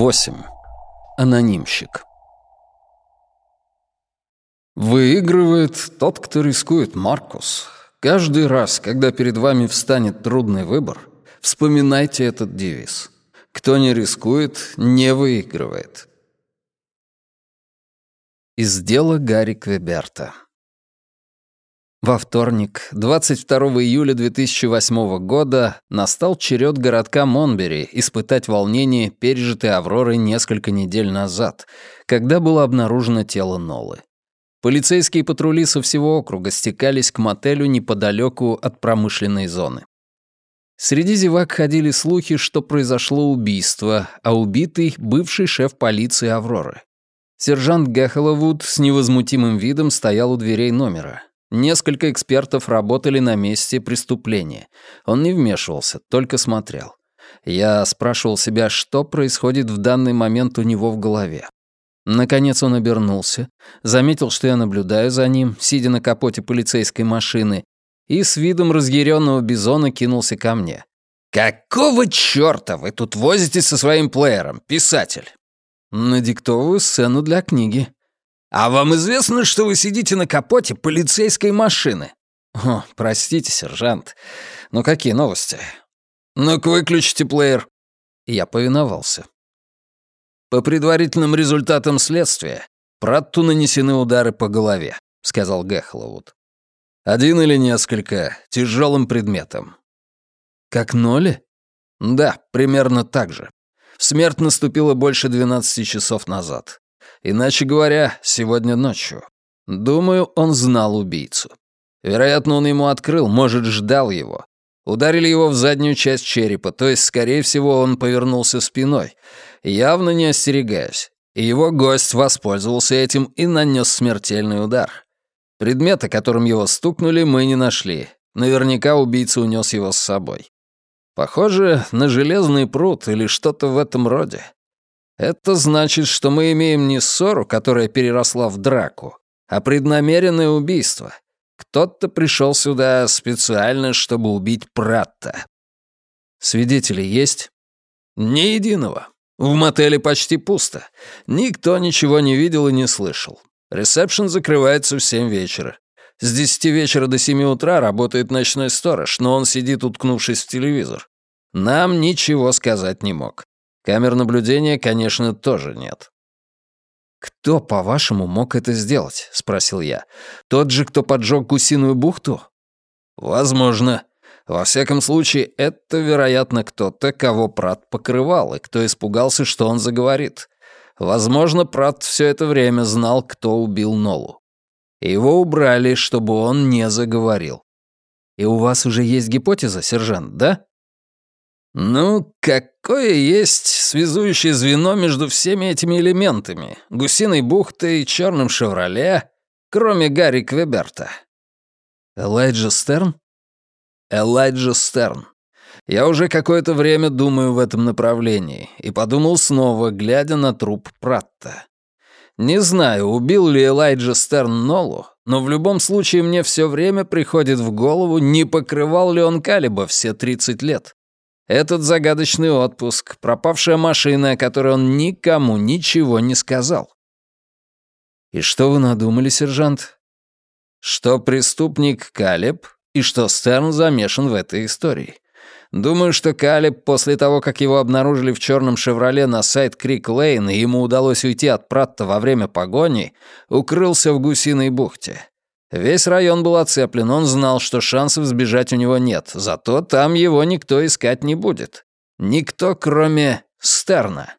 8. Анонимщик. Выигрывает тот, кто рискует, Маркус. Каждый раз, когда перед вами встанет трудный выбор, вспоминайте этот девиз. Кто не рискует, не выигрывает. Из дела Гарри Квеберта. Во вторник, 22 июля 2008 года, настал черед городка Монбери испытать волнение, пережитое Авророй несколько недель назад, когда было обнаружено тело Нолы. Полицейские патрули со всего округа стекались к мотелю неподалеку от промышленной зоны. Среди зевак ходили слухи, что произошло убийство, а убитый — бывший шеф полиции Авроры. Сержант Гехеловуд с невозмутимым видом стоял у дверей номера. Несколько экспертов работали на месте преступления. Он не вмешивался, только смотрел. Я спрашивал себя, что происходит в данный момент у него в голове. Наконец он обернулся, заметил, что я наблюдаю за ним, сидя на капоте полицейской машины, и с видом разъяренного бизона кинулся ко мне. «Какого чёрта вы тут возитесь со своим плеером, писатель?» «Надиктовываю сцену для книги», «А вам известно, что вы сидите на капоте полицейской машины?» «О, простите, сержант. Ну какие новости?» «Ну-ка выключите плеер». Я повиновался. «По предварительным результатам следствия, Пратту нанесены удары по голове», — сказал Гэхлоуд. «Один или несколько, тяжелым предметом». «Как Ноли?» «Да, примерно так же. Смерть наступила больше 12 часов назад. Иначе говоря, сегодня ночью. Думаю, он знал убийцу. Вероятно, он ему открыл, может, ждал его. Ударили его в заднюю часть черепа, то есть, скорее всего, он повернулся спиной, явно не остерегаясь. И его гость воспользовался этим и нанес смертельный удар. Предмета, которым его стукнули, мы не нашли. Наверняка убийца унес его с собой. Похоже на железный пруд или что-то в этом роде. Это значит, что мы имеем не ссору, которая переросла в драку, а преднамеренное убийство. Кто-то пришел сюда специально, чтобы убить Пратта. Свидетели есть? Ни единого. В мотеле почти пусто. Никто ничего не видел и не слышал. Ресепшн закрывается в семь вечера. С десяти вечера до семи утра работает ночной сторож, но он сидит, уткнувшись в телевизор. Нам ничего сказать не мог. Камер наблюдения, конечно, тоже нет. «Кто, по-вашему, мог это сделать?» — спросил я. «Тот же, кто поджег гусиную бухту?» «Возможно. Во всяком случае, это, вероятно, кто-то, кого Прат покрывал, и кто испугался, что он заговорит. Возможно, Прат все это время знал, кто убил Нолу. Его убрали, чтобы он не заговорил. И у вас уже есть гипотеза, сержант, да? Ну, какое есть связующее звено между всеми этими элементами, гусиной бухтой черным «Шевроле», кроме Гарри Квеберта? Элайджа Стерн? Элайджа Стерн. Я уже какое-то время думаю в этом направлении и подумал снова, глядя на труп Пратта. Не знаю, убил ли Элайджа Стерн Нолу, но в любом случае мне все время приходит в голову, не покрывал ли он Калиба все 30 лет. Этот загадочный отпуск, пропавшая машина, о которой он никому ничего не сказал. И что вы надумали, сержант? Что преступник Калеб и что Стерн замешан в этой истории. Думаю, что Калеб после того, как его обнаружили в черном «Шевроле» на сайт Крик Лейн и ему удалось уйти от Пратта во время погони, укрылся в Гусиной бухте. Весь район был оцеплен, он знал, что шансов сбежать у него нет, зато там его никто искать не будет. Никто, кроме Стерна.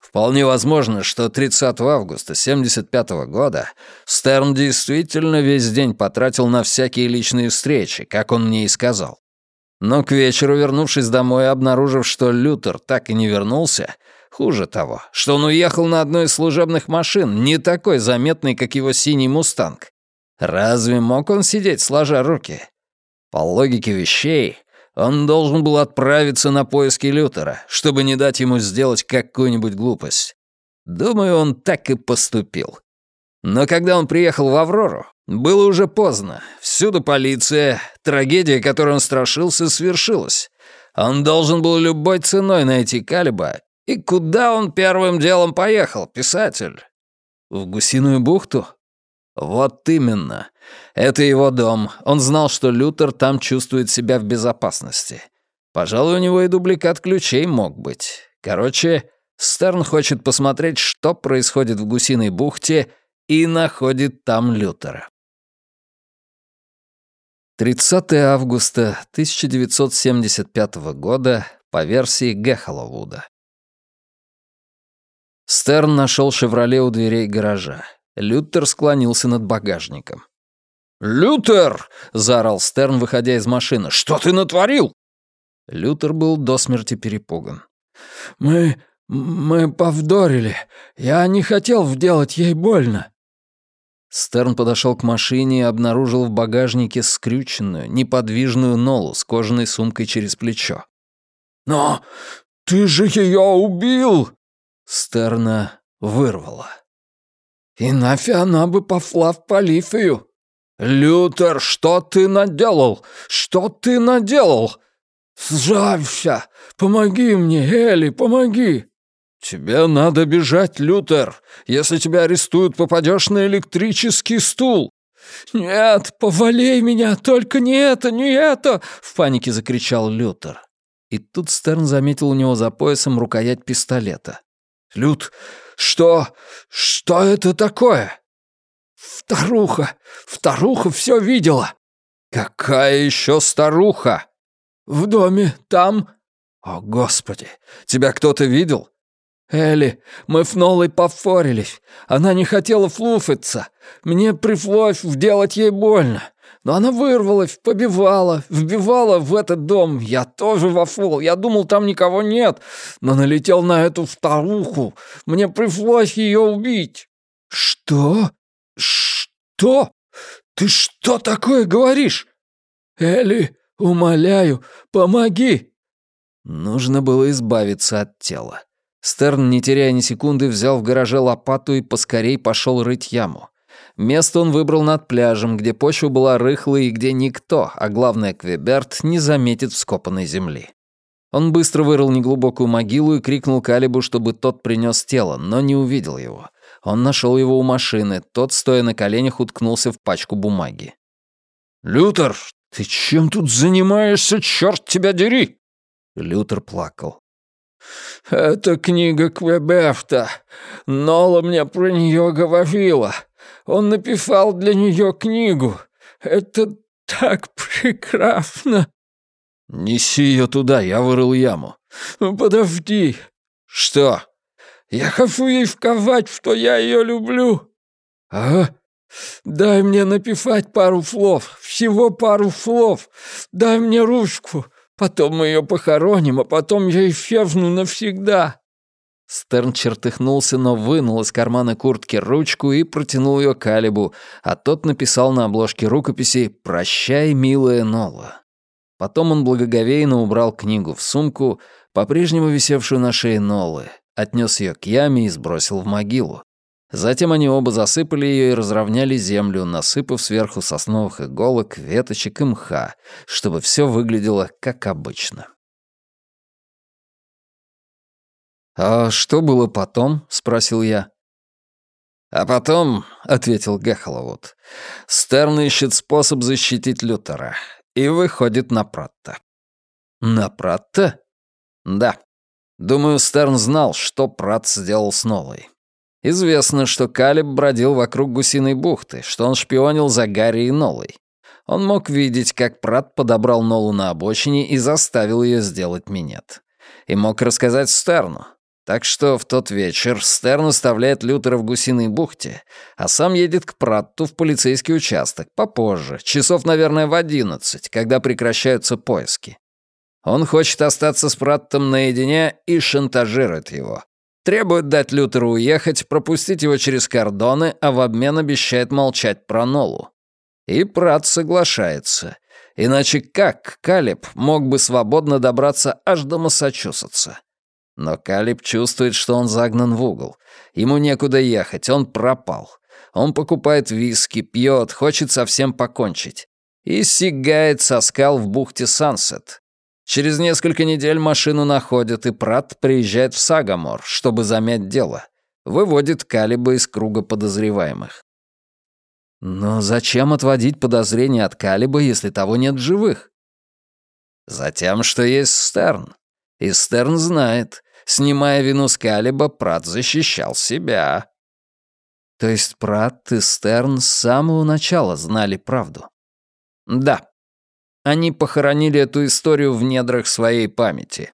Вполне возможно, что 30 августа 75 -го года Стерн действительно весь день потратил на всякие личные встречи, как он мне и сказал. Но к вечеру, вернувшись домой обнаружив, что Лютер так и не вернулся, хуже того, что он уехал на одной из служебных машин, не такой заметный, как его синий «Мустанг», Разве мог он сидеть сложа руки? По логике вещей, он должен был отправиться на поиски Лютера, чтобы не дать ему сделать какую-нибудь глупость. Думаю, он так и поступил. Но когда он приехал в Аврору, было уже поздно. Всюду полиция, трагедия, которой он страшился, свершилась. Он должен был любой ценой найти Калиба «И куда он первым делом поехал, писатель?» «В Гусиную бухту?» «Вот именно. Это его дом. Он знал, что Лютер там чувствует себя в безопасности. Пожалуй, у него и дубликат ключей мог быть. Короче, Стерн хочет посмотреть, что происходит в Гусиной бухте, и находит там Лютера. 30 августа 1975 года по версии Гехоловуда. Стерн нашел «Шевроле» у дверей гаража. Лютер склонился над багажником. «Лютер!» — заорал Стерн, выходя из машины. «Что ты натворил?» Лютер был до смерти перепуган. «Мы... мы повдорили. Я не хотел вделать ей больно». Стерн подошел к машине и обнаружил в багажнике скрюченную, неподвижную Нолу с кожаной сумкой через плечо. «Но ты же ее убил!» Стерна вырвала. «Иначе она бы пошла в полицию». «Лютер, что ты наделал? Что ты наделал?» «Сжавься! Помоги мне, Элли, помоги!» «Тебе надо бежать, Лютер! Если тебя арестуют, попадешь на электрический стул!» «Нет, повалей меня, только не это, не это!» — в панике закричал Лютер. И тут Стерн заметил у него за поясом рукоять пистолета. «Лют, что... что это такое?» «Старуха! Старуха все видела!» «Какая еще старуха?» «В доме, там...» «О, Господи! Тебя кто-то видел?» «Элли, мы с Нолой пофорились. Она не хотела флуфаться. Мне пришлось вделать ей больно. Но она вырвалась, побивала, вбивала в этот дом. Я тоже вошел. Я думал, там никого нет. Но налетел на эту старуху. Мне пришлось ее убить». «Что? Что? Ты что такое говоришь?» «Элли, умоляю, помоги!» Нужно было избавиться от тела. Стерн, не теряя ни секунды, взял в гараже лопату и поскорей пошел рыть яму. Место он выбрал над пляжем, где почва была рыхлой и где никто, а главное Квеберт, не заметит вскопанной земли. Он быстро вырыл неглубокую могилу и крикнул Калибу, чтобы тот принес тело, но не увидел его. Он нашел его у машины, тот, стоя на коленях, уткнулся в пачку бумаги. «Лютер, ты чем тут занимаешься, черт тебя дери?» Лютер плакал. «Это книга Квебефта. Нола мне про нее говорила. Он написал для нее книгу. Это так прекрасно!» «Неси ее туда, я вырыл яму». «Подожди». «Что?» «Я хочу ей сказать, что я ее люблю». «А?» «Дай мне написать пару слов, всего пару слов. Дай мне ручку, Потом мы ее похороним, а потом я исчезну навсегда». Стерн чертыхнулся, но вынул из кармана куртки ручку и протянул ее Калибу, а тот написал на обложке рукописи «Прощай, милая Нола». Потом он благоговейно убрал книгу в сумку, по-прежнему висевшую на шее Нолы, отнес ее к яме и сбросил в могилу. Затем они оба засыпали ее и разровняли землю, насыпав сверху сосновых иголок, веточек и мха, чтобы все выглядело как обычно. «А что было потом?» — спросил я. «А потом», — ответил Гехоловуд, — «Стерн ищет способ защитить Лютера и выходит на Пратта». «На Пратта?» «Да. Думаю, Стерн знал, что Пратт сделал с Нолой. Известно, что Калиб бродил вокруг Гусиной бухты, что он шпионил за Гарри и Нолой. Он мог видеть, как Прат подобрал Нолу на обочине и заставил ее сделать минет. И мог рассказать Стерну. Так что в тот вечер Стерн оставляет Лютера в Гусиной бухте, а сам едет к Пратту в полицейский участок попозже, часов, наверное, в одиннадцать, когда прекращаются поиски. Он хочет остаться с Праттом наедине и шантажирует его. Требует дать Лютеру уехать, пропустить его через кордоны, а в обмен обещает молчать про Нолу. И Прат соглашается. Иначе как Калиб мог бы свободно добраться аж до Массачусетса? Но Калиб чувствует, что он загнан в угол. Ему некуда ехать, он пропал. Он покупает виски, пьет, хочет совсем покончить. И сигает со скал в бухте Сансет. Через несколько недель машину находят, и Прат приезжает в Сагамор, чтобы замять дело. Выводит Калиба из круга подозреваемых. Но зачем отводить подозрения от Калиба, если того нет в живых? Затем, что есть Стерн. И Стерн знает, снимая вину с Калиба, Прат защищал себя. То есть Прат и Стерн с самого начала знали правду? Да. Они похоронили эту историю в недрах своей памяти.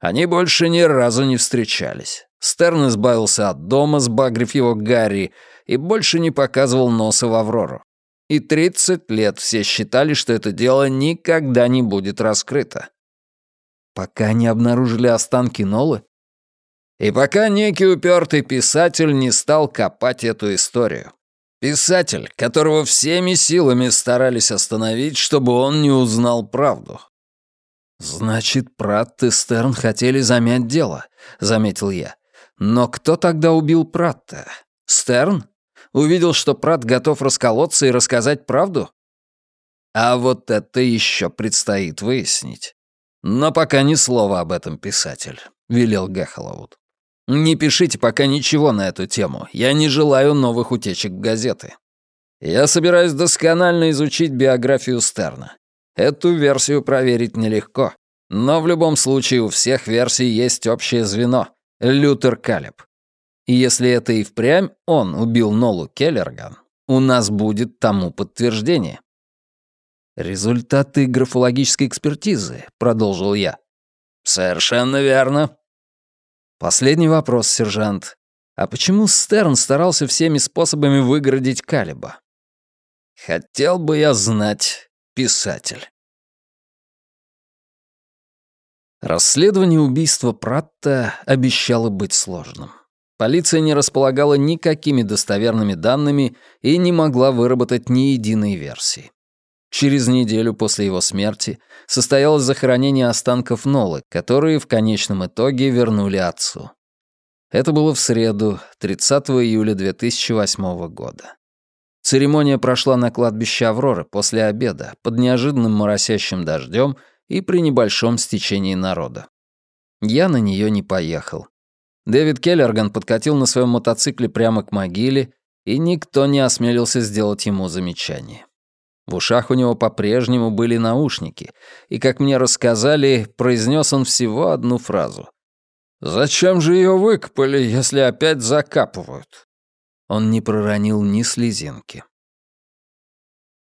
Они больше ни разу не встречались. Стерн избавился от дома, сбагрив его Гарри, и больше не показывал носа в Аврору. И 30 лет все считали, что это дело никогда не будет раскрыто. Пока не обнаружили останки Нолы? И пока некий упертый писатель не стал копать эту историю. Писатель, которого всеми силами старались остановить, чтобы он не узнал правду. «Значит, Пратт и Стерн хотели замять дело», — заметил я. «Но кто тогда убил Пратта? Стерн? Увидел, что Пратт готов расколоться и рассказать правду?» А вот это еще предстоит выяснить. Но пока ни слова об этом, писатель, — велел Гахалаут. Не пишите пока ничего на эту тему. Я не желаю новых утечек в газеты. Я собираюсь досконально изучить биографию Стерна. Эту версию проверить нелегко. Но в любом случае у всех версий есть общее звено — Лютер Калеб. И если это и впрямь он убил Нолу Келлерган, у нас будет тому подтверждение. «Результаты графологической экспертизы», — продолжил я. «Совершенно верно», Последний вопрос, сержант. А почему Стерн старался всеми способами выгородить Калиба? Хотел бы я знать, писатель. Расследование убийства Пратта обещало быть сложным. Полиция не располагала никакими достоверными данными и не могла выработать ни единой версии. Через неделю после его смерти состоялось захоронение останков Нолы, которые в конечном итоге вернули отцу. Это было в среду, 30 июля 2008 года. Церемония прошла на кладбище Авроры после обеда, под неожиданным моросящим дождем и при небольшом стечении народа. Я на нее не поехал. Дэвид Келлерган подкатил на своем мотоцикле прямо к могиле, и никто не осмелился сделать ему замечание. В ушах у него по-прежнему были наушники, и, как мне рассказали, произнес он всего одну фразу. «Зачем же ее выкопали, если опять закапывают?» Он не проронил ни слезинки.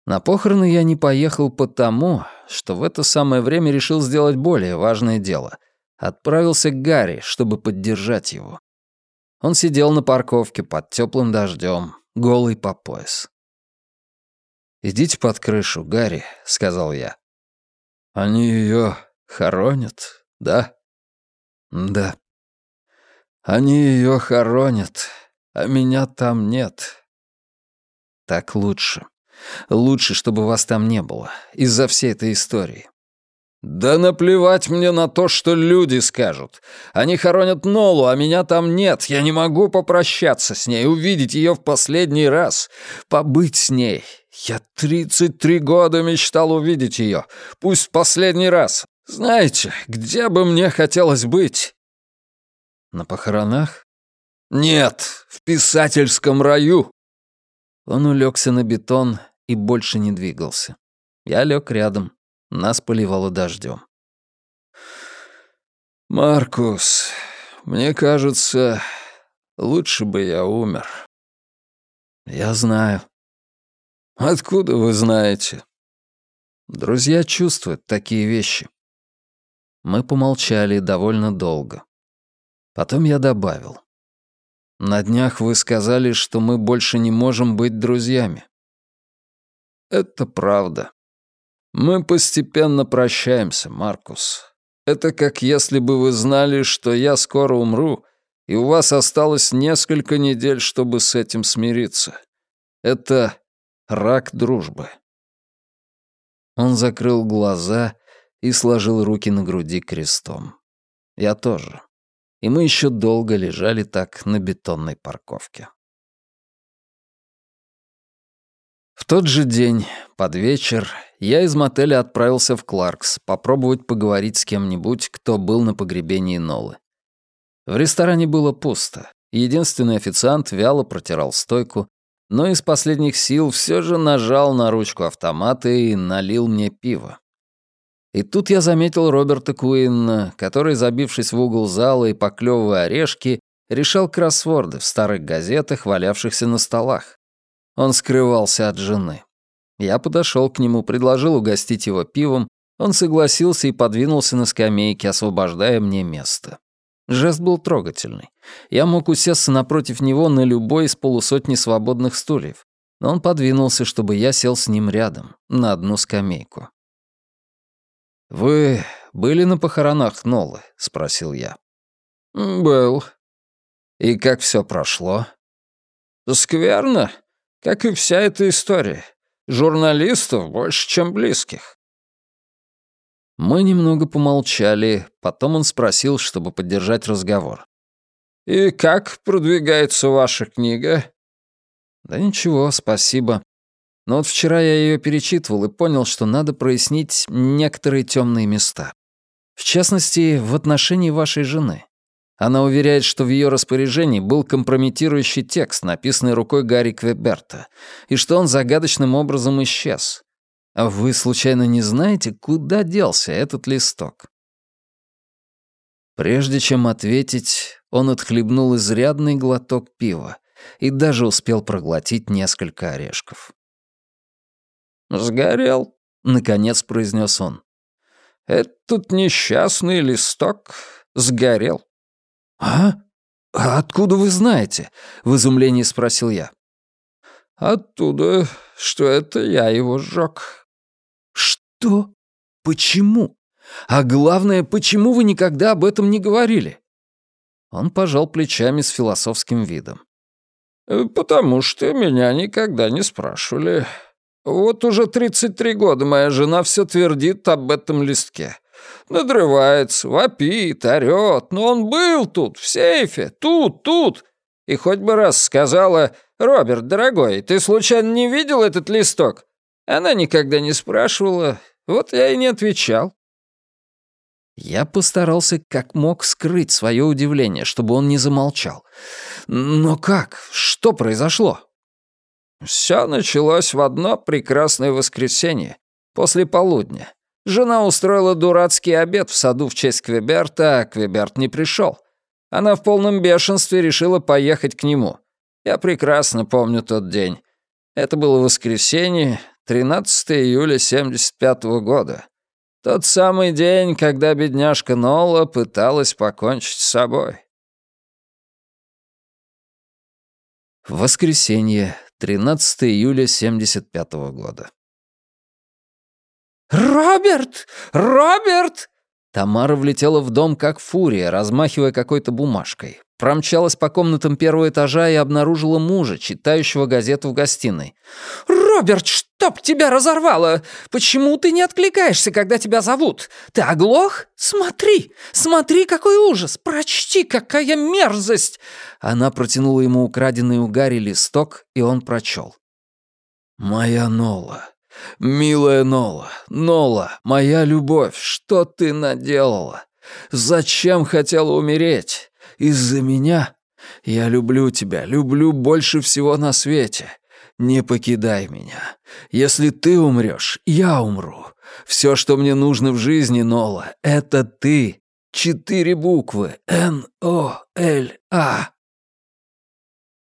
На похороны я не поехал потому, что в это самое время решил сделать более важное дело. Отправился к Гарри, чтобы поддержать его. Он сидел на парковке под теплым дождем, голый по пояс. «Идите под крышу, Гарри», — сказал я. «Они ее хоронят, да?» «Да». «Они ее хоронят, а меня там нет». «Так лучше. Лучше, чтобы вас там не было, из-за всей этой истории. «Да наплевать мне на то, что люди скажут. Они хоронят Нолу, а меня там нет. Я не могу попрощаться с ней, увидеть ее в последний раз, побыть с ней. Я 33 года мечтал увидеть ее, пусть в последний раз. Знаете, где бы мне хотелось быть?» «На похоронах?» «Нет, в писательском раю». Он улегся на бетон и больше не двигался. Я лег рядом. Нас поливало дождем. «Маркус, мне кажется, лучше бы я умер». «Я знаю». «Откуда вы знаете?» «Друзья чувствуют такие вещи». Мы помолчали довольно долго. Потом я добавил. «На днях вы сказали, что мы больше не можем быть друзьями». «Это правда. Мы постепенно прощаемся, Маркус. Это как если бы вы знали, что я скоро умру, и у вас осталось несколько недель, чтобы с этим смириться. Это рак дружбы. Он закрыл глаза и сложил руки на груди крестом. Я тоже. И мы еще долго лежали так на бетонной парковке. В тот же день, под вечер, я из мотеля отправился в Кларкс попробовать поговорить с кем-нибудь, кто был на погребении Нолы. В ресторане было пусто. Единственный официант вяло протирал стойку, но из последних сил все же нажал на ручку автомата и налил мне пиво. И тут я заметил Роберта Куинна, который, забившись в угол зала и поклевывая орешки, решал кроссворды в старых газетах, валявшихся на столах. Он скрывался от жены. Я подошел к нему, предложил угостить его пивом, он согласился и подвинулся на скамейке, освобождая мне место. Жест был трогательный. Я мог усесться напротив него на любой из полусотни свободных стульев, но он подвинулся, чтобы я сел с ним рядом, на одну скамейку. «Вы были на похоронах Нолы?» — спросил я. «Был». «И как все прошло?» «Скверно, как и вся эта история. Журналистов больше, чем близких». Мы немного помолчали, потом он спросил, чтобы поддержать разговор. «И как продвигается ваша книга?» «Да ничего, спасибо. Но вот вчера я ее перечитывал и понял, что надо прояснить некоторые темные места. В частности, в отношении вашей жены. Она уверяет, что в ее распоряжении был компрометирующий текст, написанный рукой Гарри Квеберта, и что он загадочным образом исчез. А вы, случайно, не знаете, куда делся этот листок? Прежде чем ответить, он отхлебнул изрядный глоток пива и даже успел проглотить несколько орешков. «Сгорел», — наконец произнес он. «Этот несчастный листок сгорел». «А? а откуда вы знаете?» — в изумлении спросил я. «Оттуда, что это я его сжег». «Что? Почему? А главное, почему вы никогда об этом не говорили?» Он пожал плечами с философским видом. «Потому что меня никогда не спрашивали. Вот уже 33 года моя жена все твердит об этом листке. Надрывается, вопит, орёт, но он был тут, в сейфе, тут, тут. И хоть бы раз сказала, «Роберт, дорогой, ты случайно не видел этот листок?» Она никогда не спрашивала, вот я и не отвечал. Я постарался как мог скрыть свое удивление, чтобы он не замолчал. Но как? Что произошло? Все началось в одно прекрасное воскресенье, после полудня. Жена устроила дурацкий обед в саду в честь Квеберта, а Квеберт не пришел. Она в полном бешенстве решила поехать к нему. Я прекрасно помню тот день. Это было воскресенье, 13 июля 75 -го года. Тот самый день, когда бедняжка Нола пыталась покончить с собой. Воскресенье, 13 июля 75 -го года. «Роберт! Роберт!» Тамара влетела в дом как фурия, размахивая какой-то бумажкой. Промчалась по комнатам первого этажа и обнаружила мужа, читающего газету в гостиной. «Роберт, чтоб тебя разорвало! Почему ты не откликаешься, когда тебя зовут? Ты оглох? Смотри! Смотри, какой ужас! Прочти, какая мерзость!» Она протянула ему украденный у Гарри листок, и он прочел. «Моя Нола, милая Нола, Нола, моя любовь, что ты наделала? Зачем хотела умереть? Из-за меня? Я люблю тебя, люблю больше всего на свете. Не покидай меня. Если ты умрешь, я умру. Все, что мне нужно в жизни, Нола, это ты. Четыре буквы. Н-О-Л-А.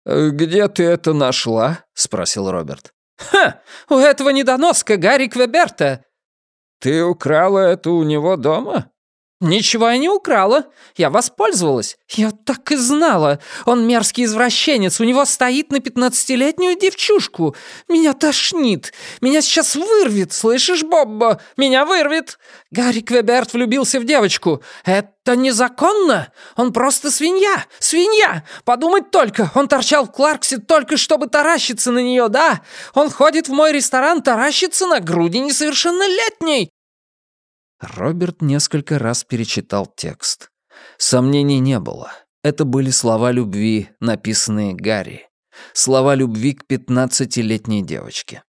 «Где ты это нашла?» — спросил Роберт. «Ха! У этого недоноска Гарри Квеберта!» «Ты украла это у него дома?» «Ничего я не украла. Я воспользовалась. Я так и знала. Он мерзкий извращенец. У него стоит на пятнадцатилетнюю девчушку. Меня тошнит. Меня сейчас вырвет. Слышишь, Боббо? Меня вырвет. Гарри Квеберт влюбился в девочку. Это незаконно. Он просто свинья. Свинья. Подумать только. Он торчал в Кларксе только чтобы таращиться на нее, да? Он ходит в мой ресторан таращиться на груди несовершеннолетней. Роберт несколько раз перечитал текст. Сомнений не было. Это были слова любви, написанные Гарри. Слова любви к пятнадцатилетней девочке.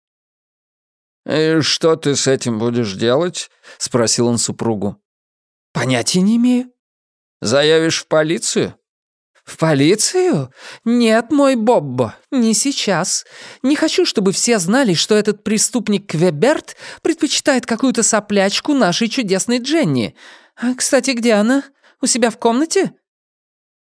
«И что ты с этим будешь делать?» — спросил он супругу. «Понятия не имею». «Заявишь в полицию?» «В полицию? Нет, мой Боббо, не сейчас. Не хочу, чтобы все знали, что этот преступник Квеберт предпочитает какую-то соплячку нашей чудесной Дженни. А, кстати, где она? У себя в комнате?»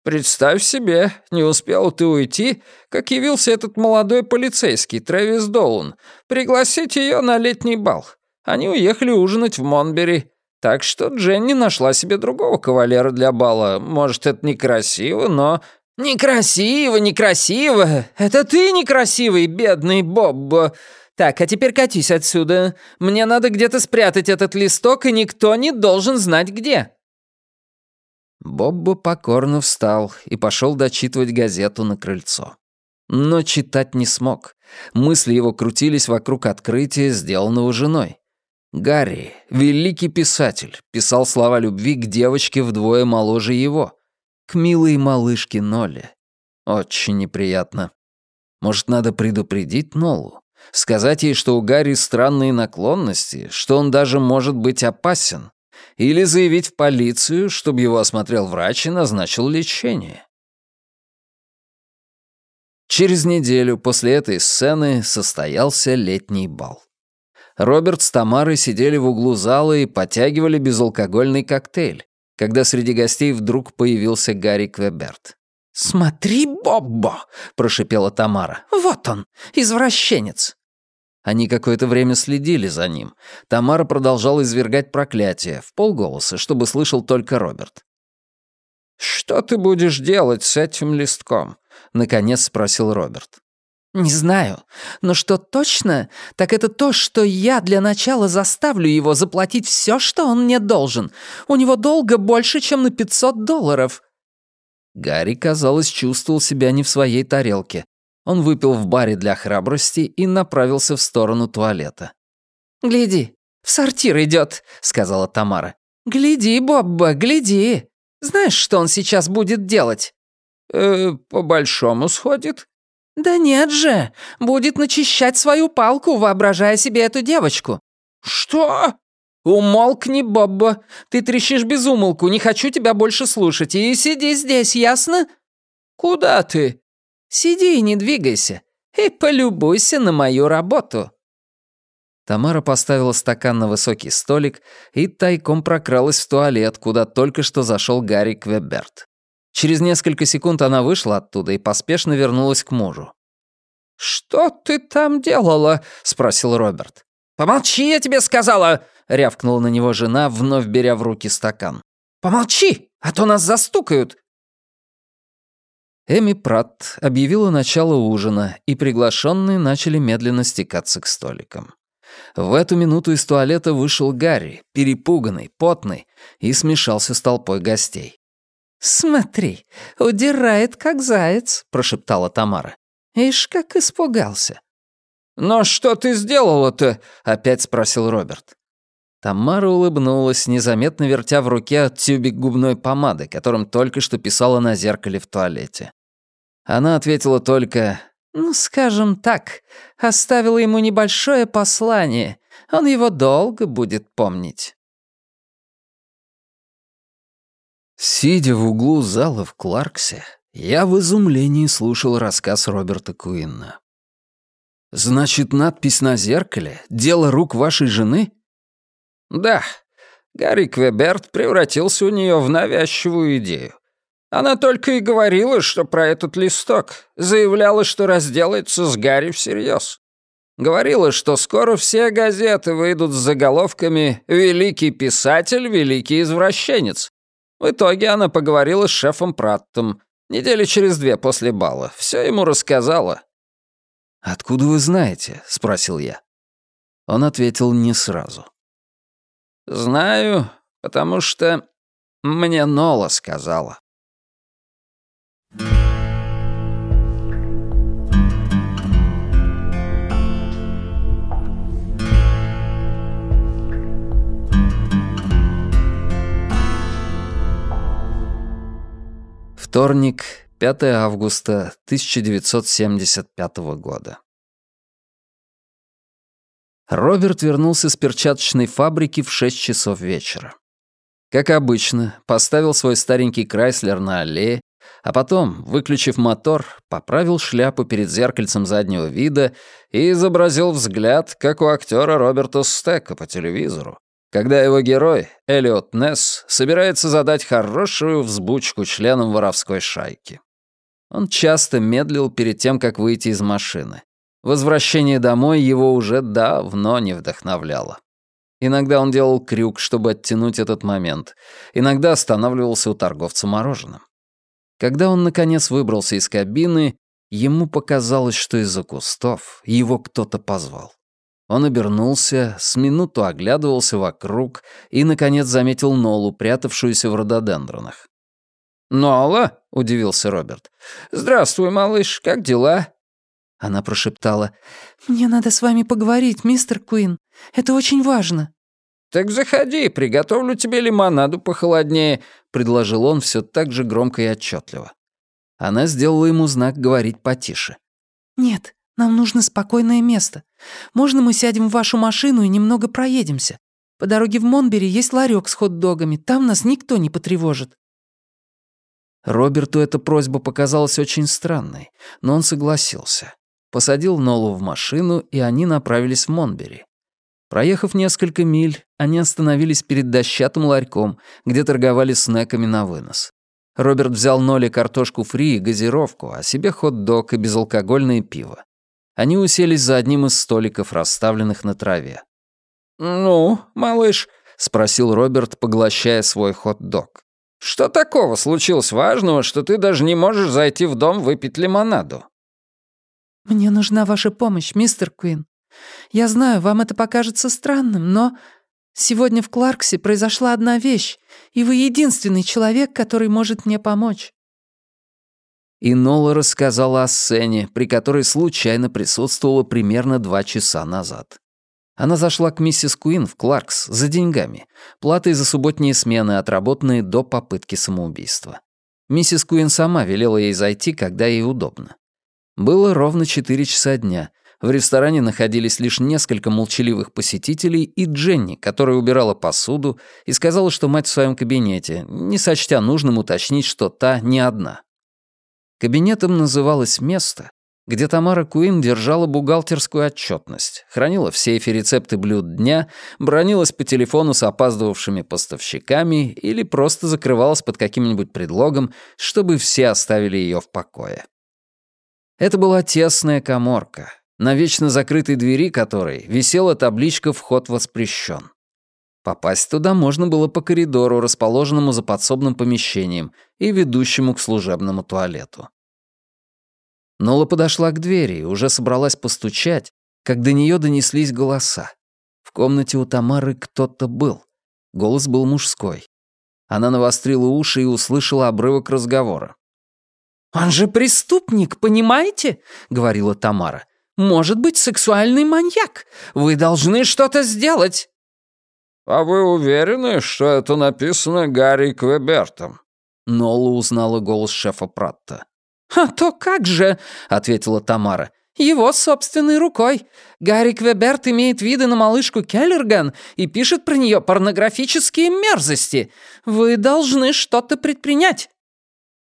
«Представь себе, не успел ты уйти, как явился этот молодой полицейский, Трэвис Доун, пригласить ее на летний бал. Они уехали ужинать в Монбери. Так что Дженни нашла себе другого кавалера для бала. Может, это некрасиво, но...» «Некрасиво, некрасиво! Это ты некрасивый, бедный Боббо! Так, а теперь катись отсюда. Мне надо где-то спрятать этот листок, и никто не должен знать где». Боббо покорно встал и пошел дочитывать газету на крыльцо. Но читать не смог. Мысли его крутились вокруг открытия, сделанного женой. Гарри, великий писатель, писал слова любви к девочке вдвое моложе его, к милой малышке Ноле. Очень неприятно. Может, надо предупредить Нолу? Сказать ей, что у Гарри странные наклонности, что он даже может быть опасен? Или заявить в полицию, чтобы его осмотрел врач и назначил лечение? Через неделю после этой сцены состоялся летний бал. Роберт с Тамарой сидели в углу зала и потягивали безалкогольный коктейль, когда среди гостей вдруг появился Гарри Квеберт. «Смотри, Боббо!» — прошипела Тамара. «Вот он, извращенец!» Они какое-то время следили за ним. Тамара продолжала извергать проклятие, в полголоса, чтобы слышал только Роберт. «Что ты будешь делать с этим листком?» — наконец спросил Роберт. «Не знаю. Но что точно, так это то, что я для начала заставлю его заплатить все, что он мне должен. У него долга больше, чем на 500 долларов». Гарри, казалось, чувствовал себя не в своей тарелке. Он выпил в баре для храбрости и направился в сторону туалета. «Гляди, в сортир идет, сказала Тамара. «Гляди, Бобба, гляди. Знаешь, что он сейчас будет делать?» «Э, по-большому сходит?» «Да нет же! Будет начищать свою палку, воображая себе эту девочку». «Что?» «Умолкни, Бобба. Ты трещишь без умолку, не хочу тебя больше слушать. И сиди здесь, ясно?» «Куда ты?» «Сиди и не двигайся. И полюбуйся на мою работу». Тамара поставила стакан на высокий столик и тайком прокралась в туалет, куда только что зашел Гарри Квеберт. Через несколько секунд она вышла оттуда и поспешно вернулась к мужу. «Что ты там делала?» — спросил Роберт. «Помолчи, я тебе сказала!» — рявкнула на него жена, вновь беря в руки стакан. «Помолчи, а то нас застукают!» Эми Пратт объявила начало ужина, и приглашенные начали медленно стекаться к столикам. В эту минуту из туалета вышел Гарри, перепуганный, потный, и смешался с толпой гостей. «Смотри, удирает, как заяц», — прошептала Тамара. «Ишь, как испугался». «Но что ты сделала-то?» — опять спросил Роберт. Тамара улыбнулась, незаметно вертя в руке тюбик губной помады, которым только что писала на зеркале в туалете. Она ответила только «Ну, скажем так, оставила ему небольшое послание. Он его долго будет помнить». Сидя в углу зала в Кларксе, я в изумлении слушал рассказ Роберта Куинна. «Значит, надпись на зеркале — дело рук вашей жены?» «Да. Гарри Квеберт превратился у нее в навязчивую идею. Она только и говорила, что про этот листок, заявляла, что разделается с Гарри всерьез. Говорила, что скоро все газеты выйдут с заголовками «Великий писатель, великий извращенец». В итоге она поговорила с шефом Праттом. Недели через две после бала. Все ему рассказала. «Откуда вы знаете?» — спросил я. Он ответил не сразу. «Знаю, потому что мне Нола сказала». Вторник, 5 августа 1975 года. Роберт вернулся с перчаточной фабрики в 6 часов вечера. Как обычно, поставил свой старенький Крайслер на аллее, а потом, выключив мотор, поправил шляпу перед зеркальцем заднего вида и изобразил взгляд, как у актера Роберта Стека по телевизору, когда его герой, Элиот Несс, собирается задать хорошую взбучку членам воровской шайки. Он часто медлил перед тем, как выйти из машины. Возвращение домой его уже давно не вдохновляло. Иногда он делал крюк, чтобы оттянуть этот момент. Иногда останавливался у торговца мороженым. Когда он, наконец, выбрался из кабины, ему показалось, что из-за кустов его кто-то позвал. Он обернулся, с минуту оглядывался вокруг и, наконец, заметил Нолу, прятавшуюся в рододендронах. «Нола?» — удивился Роберт. «Здравствуй, малыш, как дела?» Она прошептала. «Мне надо с вами поговорить, мистер Куин. Это очень важно». «Так заходи, приготовлю тебе лимонаду похолоднее», — предложил он все так же громко и отчетливо. Она сделала ему знак говорить потише. «Нет, нам нужно спокойное место. Можно мы сядем в вашу машину и немного проедемся? По дороге в Монбери есть ларек с хот-догами, там нас никто не потревожит». Роберту эта просьба показалась очень странной, но он согласился посадил Нолу в машину, и они направились в Монбери. Проехав несколько миль, они остановились перед дощатым ларьком, где торговали снеками на вынос. Роберт взял Ноле картошку фри и газировку, а себе хот-дог и безалкогольное пиво. Они уселись за одним из столиков, расставленных на траве. «Ну, малыш», — спросил Роберт, поглощая свой хот-дог. «Что такого случилось важного, что ты даже не можешь зайти в дом выпить лимонаду?» «Мне нужна ваша помощь, мистер Куин. Я знаю, вам это покажется странным, но сегодня в Кларксе произошла одна вещь, и вы единственный человек, который может мне помочь». И Нола рассказала о сцене, при которой случайно присутствовала примерно два часа назад. Она зашла к миссис Куин в Кларкс за деньгами, платой за субботние смены, отработанные до попытки самоубийства. Миссис Куин сама велела ей зайти, когда ей удобно. Было ровно 4 часа дня. В ресторане находились лишь несколько молчаливых посетителей и Дженни, которая убирала посуду и сказала, что мать в своем кабинете, не сочтя нужным уточнить, что та не одна. Кабинетом называлось место, где Тамара Куин держала бухгалтерскую отчетность, хранила в сейфе рецепты блюд дня, бронилась по телефону с опаздывавшими поставщиками или просто закрывалась под каким-нибудь предлогом, чтобы все оставили ее в покое. Это была тесная коморка, на вечно закрытой двери которой висела табличка «Вход воспрещен». Попасть туда можно было по коридору, расположенному за подсобным помещением и ведущему к служебному туалету. Нола подошла к двери и уже собралась постучать, как до нее донеслись голоса. В комнате у Тамары кто-то был. Голос был мужской. Она навострила уши и услышала обрывок разговора. «Он же преступник, понимаете?» — говорила Тамара. «Может быть, сексуальный маньяк. Вы должны что-то сделать». «А вы уверены, что это написано Гарри Квебертом?» Нола узнала голос шефа Пратта. «А то как же!» — ответила Тамара. «Его собственной рукой. Гарри Квеберт имеет виды на малышку Келлерган и пишет про нее порнографические мерзости. Вы должны что-то предпринять».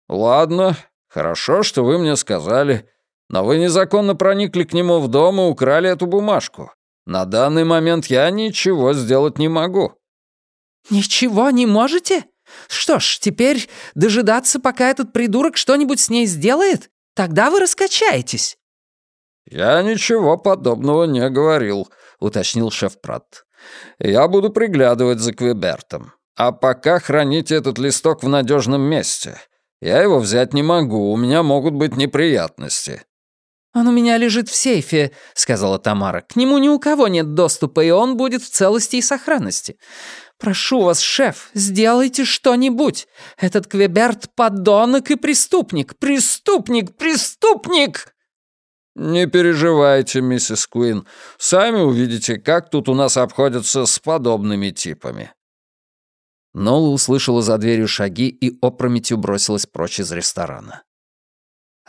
«Ладно, Хорошо, что вы мне сказали. Но вы незаконно проникли к нему в дом и украли эту бумажку. На данный момент я ничего сделать не могу». «Ничего не можете? Что ж, теперь дожидаться, пока этот придурок что-нибудь с ней сделает? Тогда вы раскачаетесь». «Я ничего подобного не говорил», — уточнил шеф Пратт. «Я буду приглядывать за Квебертом. А пока храните этот листок в надежном месте. Я его взять не могу, у меня могут быть неприятности». «Он у меня лежит в сейфе», — сказала Тамара. «К нему ни у кого нет доступа, и он будет в целости и сохранности. Прошу вас, шеф, сделайте что-нибудь. Этот Квеберт — подонок и преступник. Преступник, преступник!» «Не переживайте, миссис Куин. Сами увидите, как тут у нас обходятся с подобными типами. Нола услышала за дверью шаги и опрометью бросилась прочь из ресторана.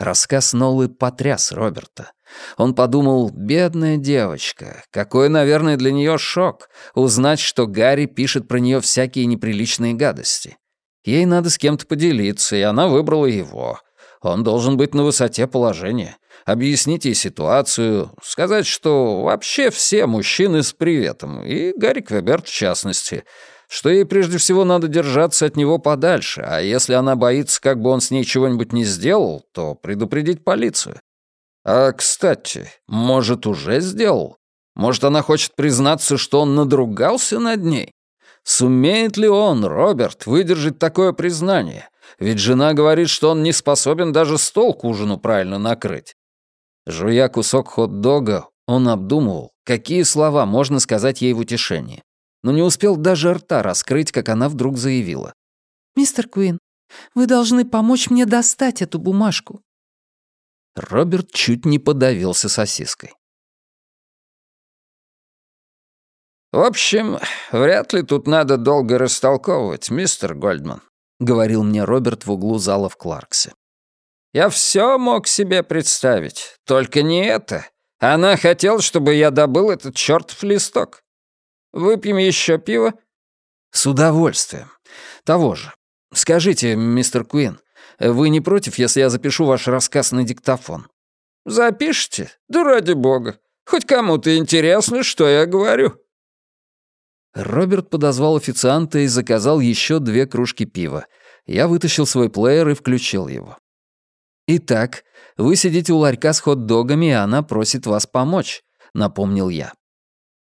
Рассказ Нолы потряс Роберта. Он подумал, бедная девочка, какой, наверное, для нее шок узнать, что Гарри пишет про нее всякие неприличные гадости. Ей надо с кем-то поделиться, и она выбрала его. Он должен быть на высоте положения. Объяснить ей ситуацию, сказать, что вообще все мужчины с приветом, и Гарри Квеберт в частности, что ей прежде всего надо держаться от него подальше, а если она боится, как бы он с ней чего-нибудь не сделал, то предупредить полицию. А, кстати, может, уже сделал? Может, она хочет признаться, что он надругался над ней? Сумеет ли он, Роберт, выдержать такое признание? Ведь жена говорит, что он не способен даже стол к ужину правильно накрыть. Жуя кусок хот-дога, он обдумывал, какие слова можно сказать ей в утешение. Но не успел даже рта раскрыть, как она вдруг заявила. «Мистер Куин, вы должны помочь мне достать эту бумажку». Роберт чуть не подавился сосиской. «В общем, вряд ли тут надо долго растолковывать, мистер Гольдман», — говорил мне Роберт в углу зала в Кларксе. «Я все мог себе представить, только не это. Она хотела, чтобы я добыл этот чертов листок. Выпьем еще пиво?» «С удовольствием. Того же. Скажите, мистер Куин, вы не против, если я запишу ваш рассказ на диктофон?» «Запишите? Да ради бога. Хоть кому-то интересно, что я говорю». Роберт подозвал официанта и заказал еще две кружки пива. Я вытащил свой плеер и включил его. «Итак, вы сидите у ларька с хот-догами, и она просит вас помочь», — напомнил я.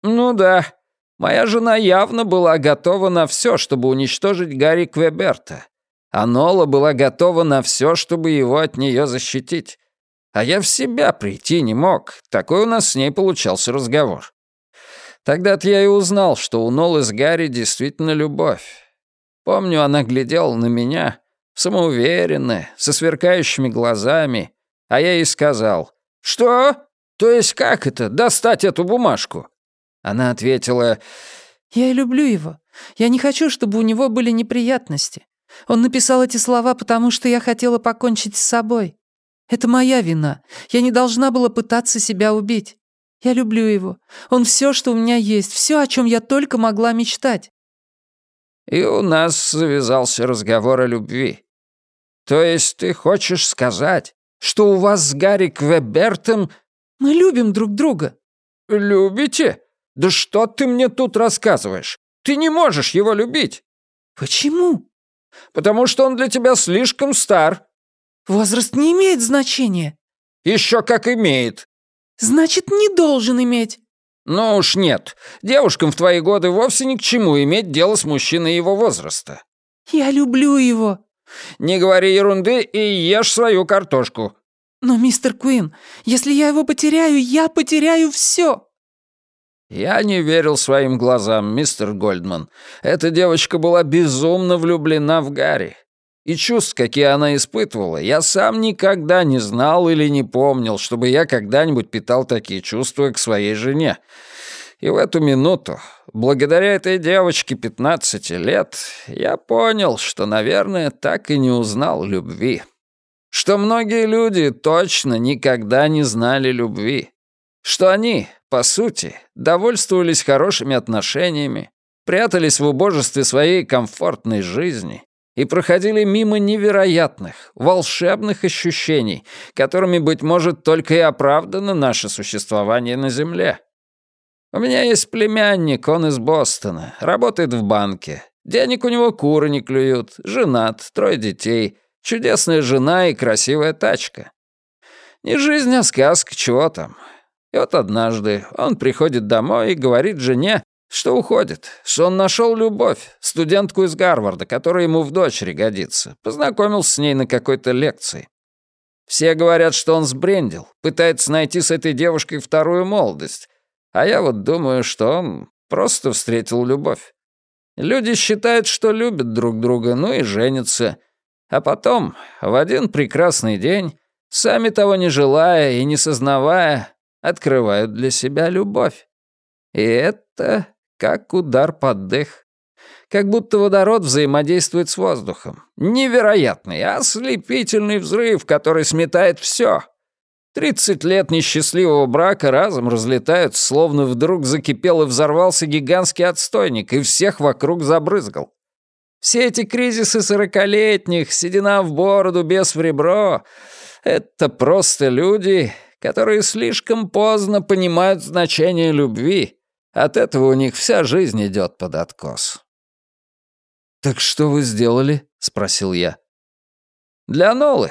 «Ну да. Моя жена явно была готова на все, чтобы уничтожить Гарри Квеберта. А Нола была готова на все, чтобы его от нее защитить. А я в себя прийти не мог. Такой у нас с ней получался разговор. Тогда-то я и узнал, что у Нолы с Гарри действительно любовь. Помню, она глядела на меня, самоуверенная, со сверкающими глазами, а я ей сказал, «Что? То есть как это, достать эту бумажку?» Она ответила, «Я люблю его. Я не хочу, чтобы у него были неприятности. Он написал эти слова, потому что я хотела покончить с собой. Это моя вина. Я не должна была пытаться себя убить. Я люблю его. Он все, что у меня есть, все, о чем я только могла мечтать». И у нас завязался разговор о любви. То есть ты хочешь сказать, что у вас с Гарри Квебертом... Мы любим друг друга. Любите? Да что ты мне тут рассказываешь? Ты не можешь его любить. Почему? Потому что он для тебя слишком стар. Возраст не имеет значения. Еще как имеет. Значит, не должен иметь. Ну уж нет. Девушкам в твои годы вовсе ни к чему иметь дело с мужчиной его возраста. Я люблю его. Не говори ерунды и ешь свою картошку. Но, мистер Куин, если я его потеряю, я потеряю все. Я не верил своим глазам, мистер Гольдман. Эта девочка была безумно влюблена в Гарри. И чувств, какие она испытывала, я сам никогда не знал или не помнил, чтобы я когда-нибудь питал такие чувства к своей жене. И в эту минуту, благодаря этой девочке 15 лет, я понял, что, наверное, так и не узнал любви. Что многие люди точно никогда не знали любви. Что они, по сути, довольствовались хорошими отношениями, прятались в убожестве своей комфортной жизни и проходили мимо невероятных, волшебных ощущений, которыми, быть может, только и оправдано наше существование на Земле. У меня есть племянник, он из Бостона, работает в банке. Денег у него куры не клюют, женат, трое детей, чудесная жена и красивая тачка. Не жизнь, а сказка, чего там. И вот однажды он приходит домой и говорит жене, что уходит, что он нашел любовь, студентку из Гарварда, которая ему в дочери годится, познакомился с ней на какой-то лекции. Все говорят, что он сбрендил, пытается найти с этой девушкой вторую молодость, а я вот думаю, что он просто встретил любовь. Люди считают, что любят друг друга, ну и женятся. А потом, в один прекрасный день, сами того не желая и не сознавая, открывают для себя любовь. И это как удар под дых. Как будто водород взаимодействует с воздухом. Невероятный, ослепительный взрыв, который сметает все. Тридцать лет несчастливого брака разом разлетают, словно вдруг закипел и взорвался гигантский отстойник, и всех вокруг забрызгал. Все эти кризисы сорокалетних, седина в бороду, без в ребро — это просто люди, которые слишком поздно понимают значение любви. От этого у них вся жизнь идет под откос. «Так что вы сделали?» — спросил я. «Для Нолы.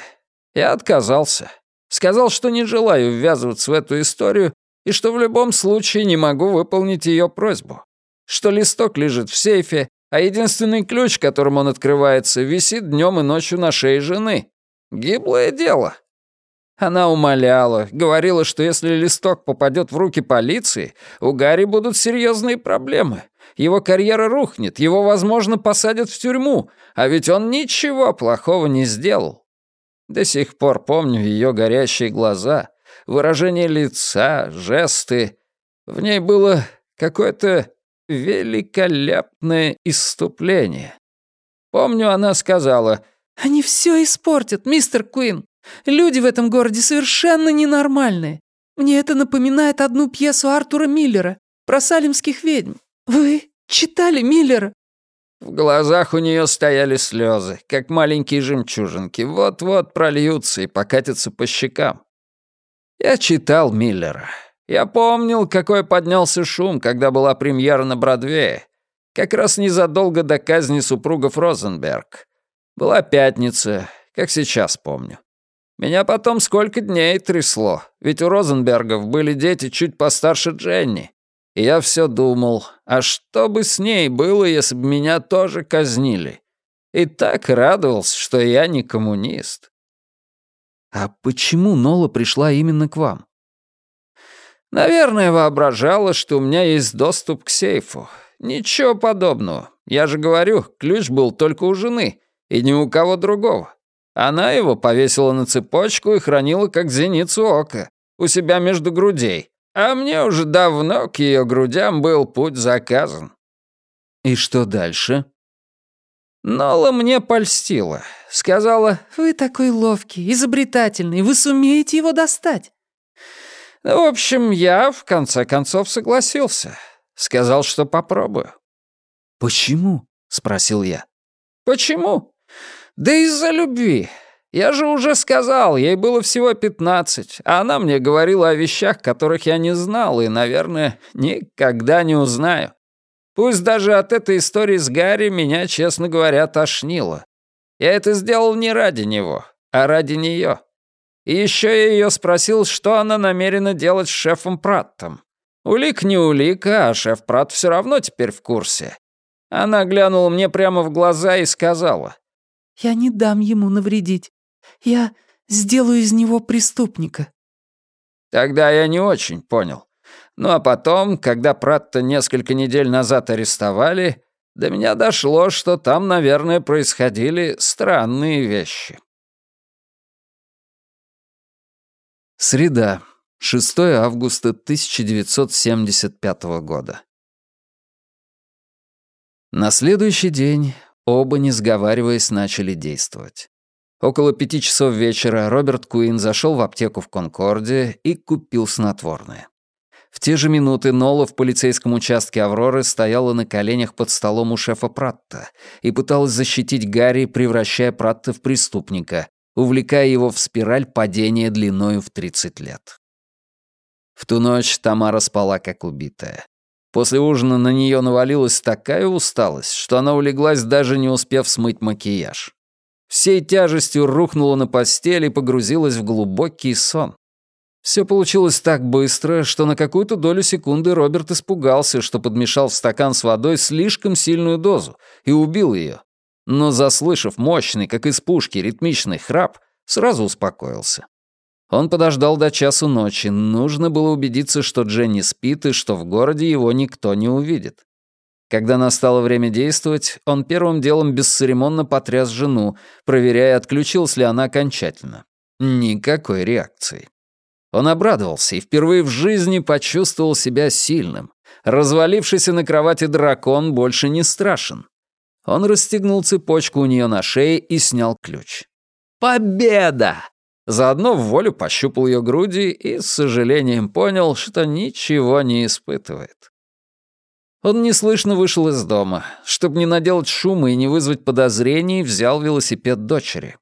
Я отказался. Сказал, что не желаю ввязываться в эту историю и что в любом случае не могу выполнить ее просьбу. Что листок лежит в сейфе, а единственный ключ, которым он открывается, висит днем и ночью на шее жены. Гиблое дело. Она умоляла, говорила, что если листок попадет в руки полиции, у Гарри будут серьезные проблемы. Его карьера рухнет, его, возможно, посадят в тюрьму, а ведь он ничего плохого не сделал. До сих пор помню ее горящие глаза, выражение лица, жесты. В ней было какое-то великолепное исступление. Помню, она сказала, «Они все испортят, мистер Куин. Люди в этом городе совершенно ненормальные. Мне это напоминает одну пьесу Артура Миллера про салимских ведьм. Вы читали Миллера?» В глазах у нее стояли слезы, как маленькие жемчужинки, вот-вот прольются и покатятся по щекам. Я читал Миллера. Я помнил, какой поднялся шум, когда была премьера на Бродвее. Как раз незадолго до казни супругов Розенберг. Была пятница, как сейчас помню. Меня потом сколько дней трясло, ведь у Розенбергов были дети чуть постарше Дженни. И я все думал, а что бы с ней было, если бы меня тоже казнили? И так радовался, что я не коммунист. А почему Нола пришла именно к вам? Наверное, воображала, что у меня есть доступ к сейфу. Ничего подобного. Я же говорю, ключ был только у жены, и ни у кого другого. Она его повесила на цепочку и хранила как зеницу ока, у себя между грудей. А мне уже давно к ее грудям был путь заказан. И что дальше? Нола мне польстила. Сказала, «Вы такой ловкий, изобретательный, вы сумеете его достать». В общем, я в конце концов согласился. Сказал, что попробую. «Почему?» — спросил я. «Почему? Да из-за любви. Я же уже сказал, ей было всего пятнадцать, а она мне говорила о вещах, которых я не знал и, наверное, никогда не узнаю. Пусть даже от этой истории с Гарри меня, честно говоря, тошнило. Я это сделал не ради него, а ради нее. И еще я ее спросил, что она намерена делать с шефом Праттом. Улик не улика, а шеф Пратт все равно теперь в курсе. Она глянула мне прямо в глаза и сказала. «Я не дам ему навредить. Я сделаю из него преступника». Тогда я не очень понял. Ну а потом, когда Пратта несколько недель назад арестовали, до меня дошло, что там, наверное, происходили странные вещи. Среда, 6 августа 1975 года. На следующий день оба, не сговариваясь, начали действовать. Около пяти часов вечера Роберт Куин зашел в аптеку в Конкорде и купил снотворное. В те же минуты Нола в полицейском участке Авроры стояла на коленях под столом у шефа Пратта и пыталась защитить Гарри, превращая Пратта в преступника, увлекая его в спираль падения длиною в 30 лет. В ту ночь Тамара спала как убитая. После ужина на нее навалилась такая усталость, что она улеглась, даже не успев смыть макияж. Всей тяжестью рухнула на постель и погрузилась в глубокий сон. Все получилось так быстро, что на какую-то долю секунды Роберт испугался, что подмешал в стакан с водой слишком сильную дозу и убил ее но, заслышав мощный, как из пушки, ритмичный храп, сразу успокоился. Он подождал до часу ночи, нужно было убедиться, что Дженни спит и что в городе его никто не увидит. Когда настало время действовать, он первым делом бесцеремонно потряс жену, проверяя, отключилась ли она окончательно. Никакой реакции. Он обрадовался и впервые в жизни почувствовал себя сильным, Развалившийся на кровати дракон больше не страшен. Он расстегнул цепочку у нее на шее и снял ключ. «Победа!» Заодно в волю пощупал ее груди и с сожалением понял, что ничего не испытывает. Он неслышно вышел из дома. Чтобы не наделать шума и не вызвать подозрений, взял велосипед дочери.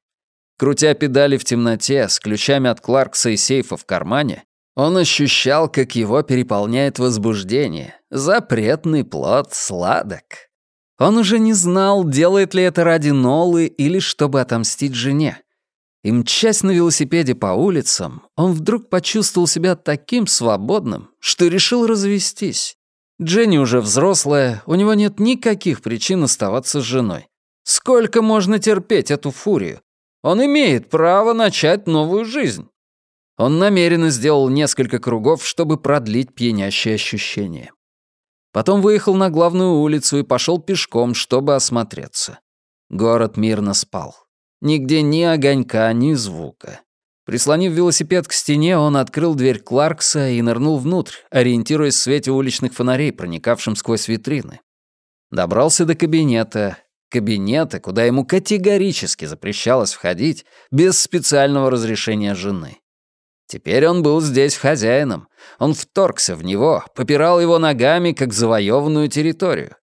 Крутя педали в темноте, с ключами от Кларкса и сейфа в кармане, он ощущал, как его переполняет возбуждение. Запретный плод сладок. Он уже не знал, делает ли это ради Нолы или чтобы отомстить жене. И мчась на велосипеде по улицам, он вдруг почувствовал себя таким свободным, что решил развестись. Дженни уже взрослая, у него нет никаких причин оставаться с женой. Сколько можно терпеть эту фурию? Он имеет право начать новую жизнь. Он намеренно сделал несколько кругов, чтобы продлить пьянящее ощущение. Потом выехал на главную улицу и пошел пешком, чтобы осмотреться. Город мирно спал. Нигде ни огонька, ни звука. Прислонив велосипед к стене, он открыл дверь Кларкса и нырнул внутрь, ориентируясь в свете уличных фонарей, проникавшим сквозь витрины. Добрался до кабинета. Кабинета, куда ему категорически запрещалось входить без специального разрешения жены. Теперь он был здесь хозяином. Он вторгся в него, попирал его ногами, как завоеванную территорию.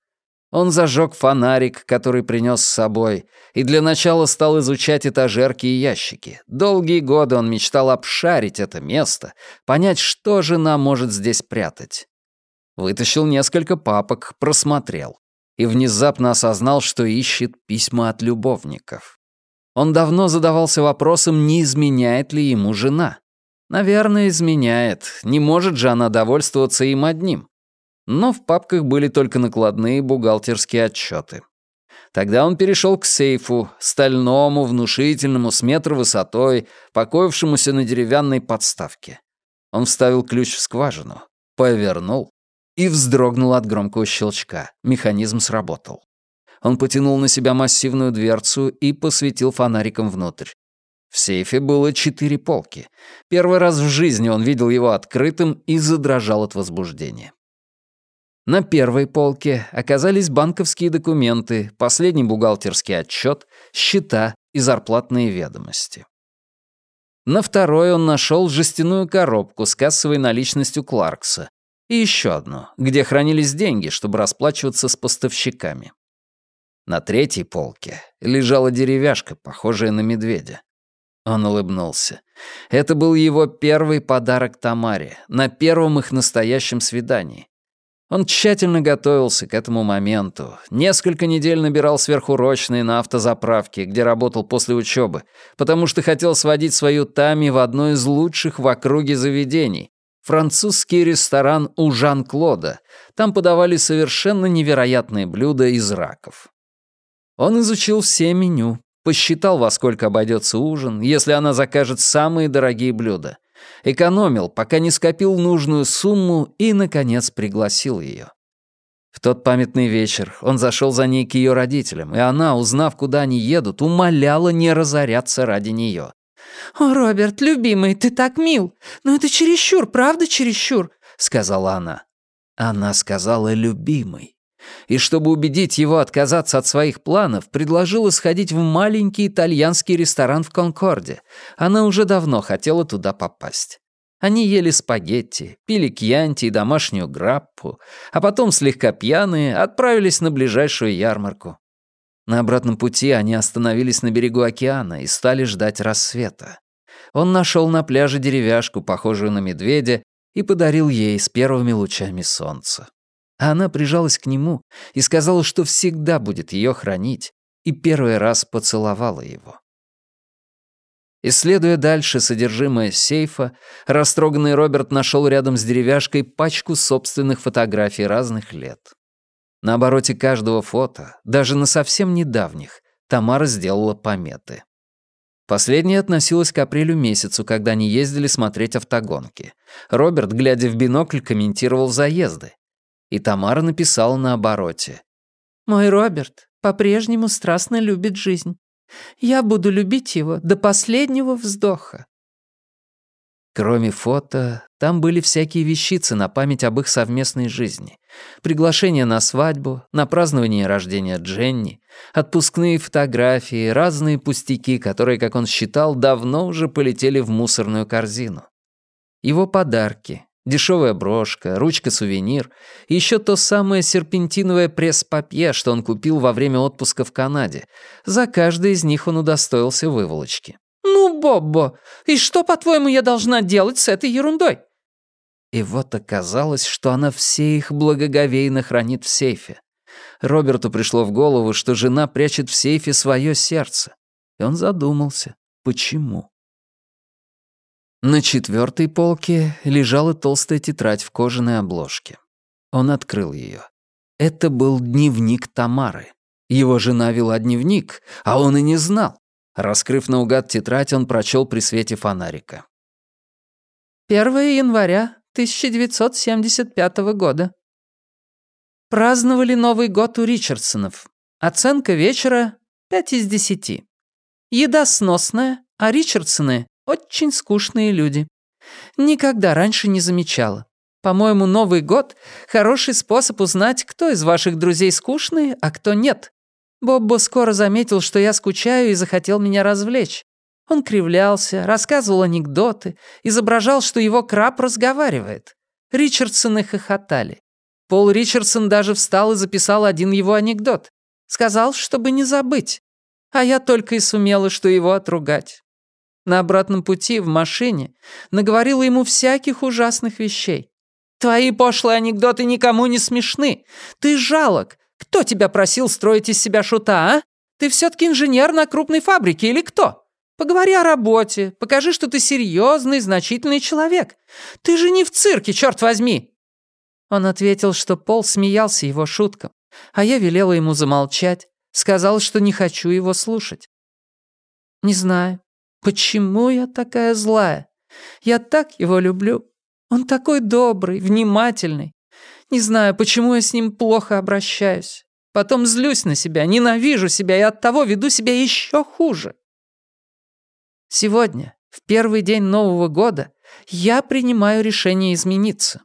Он зажег фонарик, который принес с собой, и для начала стал изучать этажерки и ящики. Долгие годы он мечтал обшарить это место, понять, что жена может здесь прятать. Вытащил несколько папок, просмотрел. И внезапно осознал, что ищет письма от любовников. Он давно задавался вопросом, не изменяет ли ему жена. Наверное, изменяет. Не может же она довольствоваться им одним но в папках были только накладные бухгалтерские отчеты. Тогда он перешел к сейфу, стальному, внушительному, с метр высотой, покоившемуся на деревянной подставке. Он вставил ключ в скважину, повернул и вздрогнул от громкого щелчка. Механизм сработал. Он потянул на себя массивную дверцу и посветил фонариком внутрь. В сейфе было четыре полки. Первый раз в жизни он видел его открытым и задрожал от возбуждения. На первой полке оказались банковские документы, последний бухгалтерский отчет, счета и зарплатные ведомости. На второй он нашел жестяную коробку с кассовой наличностью Кларкса и еще одну, где хранились деньги, чтобы расплачиваться с поставщиками. На третьей полке лежала деревяшка, похожая на медведя. Он улыбнулся. Это был его первый подарок Тамаре, на первом их настоящем свидании. Он тщательно готовился к этому моменту. Несколько недель набирал сверхурочные на автозаправке, где работал после учебы, потому что хотел сводить свою Тами в одно из лучших в округе заведений — французский ресторан у Жан-Клода. Там подавали совершенно невероятные блюда из раков. Он изучил все меню, посчитал, во сколько обойдется ужин, если она закажет самые дорогие блюда — Экономил, пока не скопил нужную сумму и, наконец, пригласил ее. В тот памятный вечер он зашел за ней к ее родителям, и она, узнав, куда они едут, умоляла не разоряться ради нее. «О, Роберт, любимый, ты так мил! Но это чересчур, правда чересчур?» — сказала она. Она сказала «любимый» и, чтобы убедить его отказаться от своих планов, предложила сходить в маленький итальянский ресторан в Конкорде. Она уже давно хотела туда попасть. Они ели спагетти, пили кьянти и домашнюю граппу, а потом, слегка пьяные, отправились на ближайшую ярмарку. На обратном пути они остановились на берегу океана и стали ждать рассвета. Он нашел на пляже деревяшку, похожую на медведя, и подарил ей с первыми лучами солнца. А она прижалась к нему и сказала, что всегда будет ее хранить, и первый раз поцеловала его. Исследуя дальше содержимое сейфа, растроганный Роберт нашел рядом с деревяшкой пачку собственных фотографий разных лет. На обороте каждого фото, даже на совсем недавних, Тамара сделала пометы. Последняя относилась к апрелю месяцу, когда они ездили смотреть автогонки. Роберт, глядя в бинокль, комментировал заезды. И Тамара написала на обороте. «Мой Роберт по-прежнему страстно любит жизнь. Я буду любить его до последнего вздоха». Кроме фото, там были всякие вещицы на память об их совместной жизни. Приглашения на свадьбу, на празднование рождения Дженни, отпускные фотографии, разные пустяки, которые, как он считал, давно уже полетели в мусорную корзину. Его подарки, дешевая брошка, ручка-сувенир еще то самое серпентиновое пресс-папье, что он купил во время отпуска в Канаде. За каждый из них он удостоился выволочки. «Ну, Боббо, и что, по-твоему, я должна делать с этой ерундой?» И вот оказалось, что она все их благоговейно хранит в сейфе. Роберту пришло в голову, что жена прячет в сейфе свое сердце. И он задумался, почему. На четвертой полке лежала толстая тетрадь в кожаной обложке. Он открыл ее. Это был дневник Тамары. Его жена вела дневник, а он и не знал. Раскрыв наугад тетрадь, он прочел при свете фонарика. 1 января 1975 года. Праздновали Новый год у Ричардсонов. Оценка вечера — 5 из 10. Еда сносная, а Ричардсоны — очень скучные люди. Никогда раньше не замечала. По-моему, Новый год — хороший способ узнать, кто из ваших друзей скучный, а кто нет. Боббо скоро заметил, что я скучаю и захотел меня развлечь. Он кривлялся, рассказывал анекдоты, изображал, что его краб разговаривает. Ричардсоны хохотали. Пол Ричардсон даже встал и записал один его анекдот. Сказал, чтобы не забыть. А я только и сумела, что его отругать. На обратном пути в машине наговорила ему всяких ужасных вещей. «Твои пошлые анекдоты никому не смешны. Ты жалок. Кто тебя просил строить из себя шута, а? Ты все-таки инженер на крупной фабрике или кто? Поговори о работе, покажи, что ты серьезный, значительный человек. Ты же не в цирке, черт возьми!» Он ответил, что Пол смеялся его шуткам, а я велела ему замолчать, сказал, что не хочу его слушать. Не знаю, почему я такая злая. Я так его люблю. Он такой добрый, внимательный. Не знаю, почему я с ним плохо обращаюсь. Потом злюсь на себя, ненавижу себя и оттого веду себя еще хуже. Сегодня, в первый день Нового года, я принимаю решение измениться.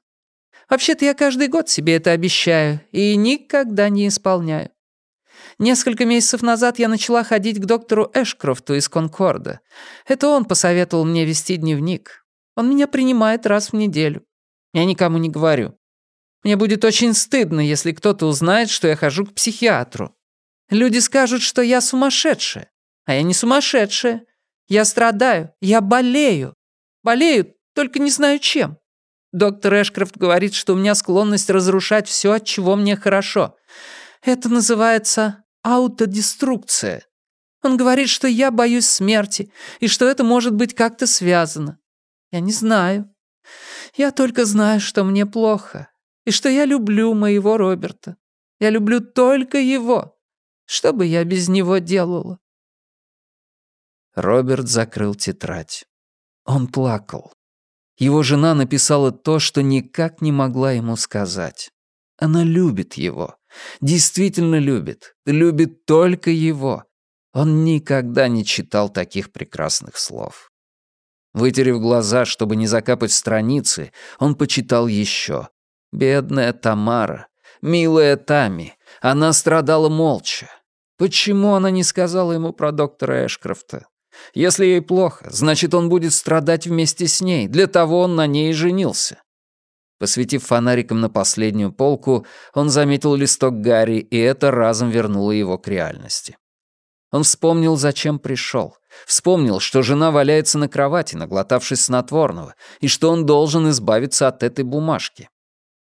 Вообще-то я каждый год себе это обещаю и никогда не исполняю. Несколько месяцев назад я начала ходить к доктору Эшкрофту из Конкорда. Это он посоветовал мне вести дневник. Он меня принимает раз в неделю. Я никому не говорю. Мне будет очень стыдно, если кто-то узнает, что я хожу к психиатру. Люди скажут, что я сумасшедшая. А я не сумасшедшая. Я страдаю, я болею. Болею, только не знаю чем. Доктор Эшкрофт говорит, что у меня склонность разрушать все, от чего мне хорошо. Это называется аутодеструкция. Он говорит, что я боюсь смерти, и что это может быть как-то связано. Я не знаю. Я только знаю, что мне плохо, и что я люблю моего Роберта. Я люблю только его. Что бы я без него делала? Роберт закрыл тетрадь. Он плакал. Его жена написала то, что никак не могла ему сказать. Она любит его. Действительно любит. Любит только его. Он никогда не читал таких прекрасных слов. Вытерев глаза, чтобы не закапать страницы, он почитал еще. Бедная Тамара, милая Тами, она страдала молча. Почему она не сказала ему про доктора Эшкрофта? Если ей плохо, значит, он будет страдать вместе с ней. Для того он на ней и женился. Посветив фонариком на последнюю полку, он заметил листок Гарри, и это разом вернуло его к реальности. Он вспомнил, зачем пришел. Вспомнил, что жена валяется на кровати, наглотавшись снотворного, и что он должен избавиться от этой бумажки.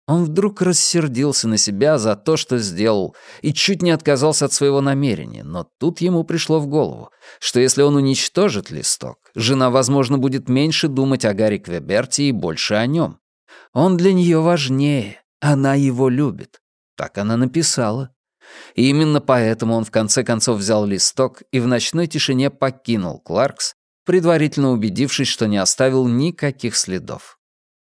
Он вдруг рассердился на себя за то, что сделал, и чуть не отказался от своего намерения, но тут ему пришло в голову, что если он уничтожит листок, жена, возможно, будет меньше думать о Гарри Квеберте и больше о нем. Он для нее важнее, она его любит. Так она написала. И именно поэтому он в конце концов взял листок и в ночной тишине покинул Кларкс, предварительно убедившись, что не оставил никаких следов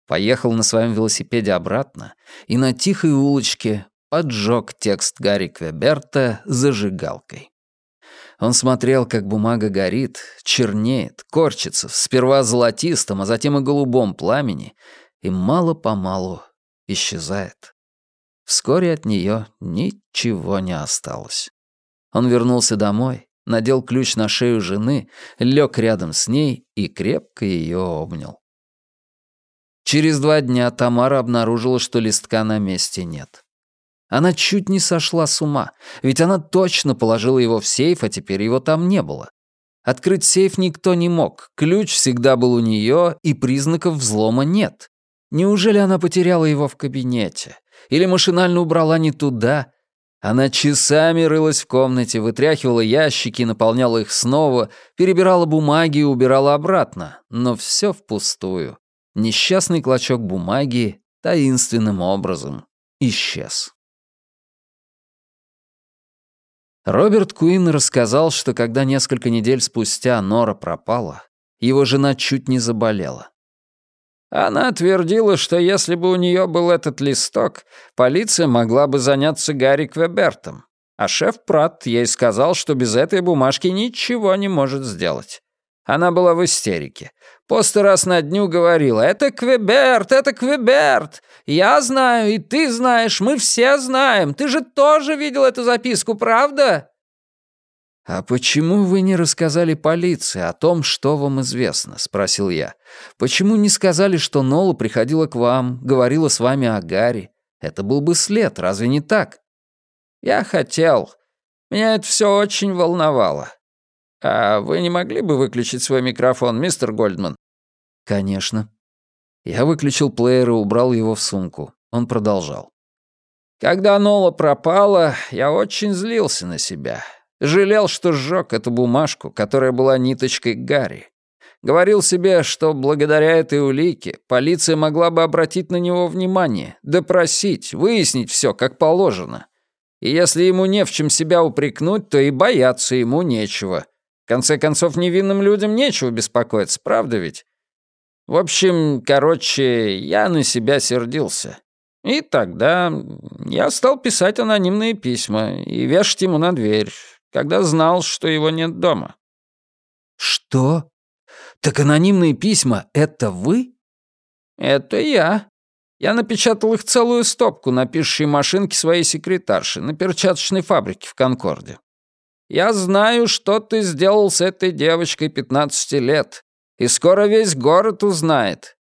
поехал на своем велосипеде обратно и на тихой улочке поджег текст Гарри Квеберта зажигалкой. Он смотрел, как бумага горит, чернеет, корчится, сперва золотистом, а затем и голубом пламени, и мало-помалу исчезает. Вскоре от нее ничего не осталось. Он вернулся домой, надел ключ на шею жены, лег рядом с ней и крепко ее обнял. Через два дня Тамара обнаружила, что листка на месте нет. Она чуть не сошла с ума, ведь она точно положила его в сейф, а теперь его там не было. Открыть сейф никто не мог, ключ всегда был у нее, и признаков взлома нет. Неужели она потеряла его в кабинете? Или машинально убрала не туда? Она часами рылась в комнате, вытряхивала ящики, наполняла их снова, перебирала бумаги и убирала обратно, но все впустую. Несчастный клочок бумаги таинственным образом исчез. Роберт Куин рассказал, что когда несколько недель спустя Нора пропала, его жена чуть не заболела. Она твердила, что если бы у нее был этот листок, полиция могла бы заняться Гарри Квебертом. А шеф Пратт ей сказал, что без этой бумажки ничего не может сделать. Она была в истерике. По сто раз на дню говорила «Это Квеберт, это Квеберт! Я знаю, и ты знаешь, мы все знаем. Ты же тоже видел эту записку, правда?» «А почему вы не рассказали полиции о том, что вам известно?» — спросил я. «Почему не сказали, что Нола приходила к вам, говорила с вами о Гарри? Это был бы след, разве не так?» «Я хотел. Меня это все очень волновало. «А вы не могли бы выключить свой микрофон, мистер Гольдман?» «Конечно». Я выключил плеер и убрал его в сумку. Он продолжал. «Когда Нола пропала, я очень злился на себя. Жалел, что сжег эту бумажку, которая была ниточкой Гарри. Говорил себе, что благодаря этой улике полиция могла бы обратить на него внимание, допросить, выяснить все как положено. И если ему не в чем себя упрекнуть, то и бояться ему нечего. В конце концов, невинным людям нечего беспокоиться, правда ведь? В общем, короче, я на себя сердился. И тогда я стал писать анонимные письма и вешать ему на дверь, когда знал, что его нет дома. «Что? Так анонимные письма — это вы?» «Это я. Я напечатал их целую стопку на пишущей машинке своей секретарши на перчаточной фабрике в Конкорде. Я знаю, что ты сделал с этой девочкой 15 лет, и скоро весь город узнает.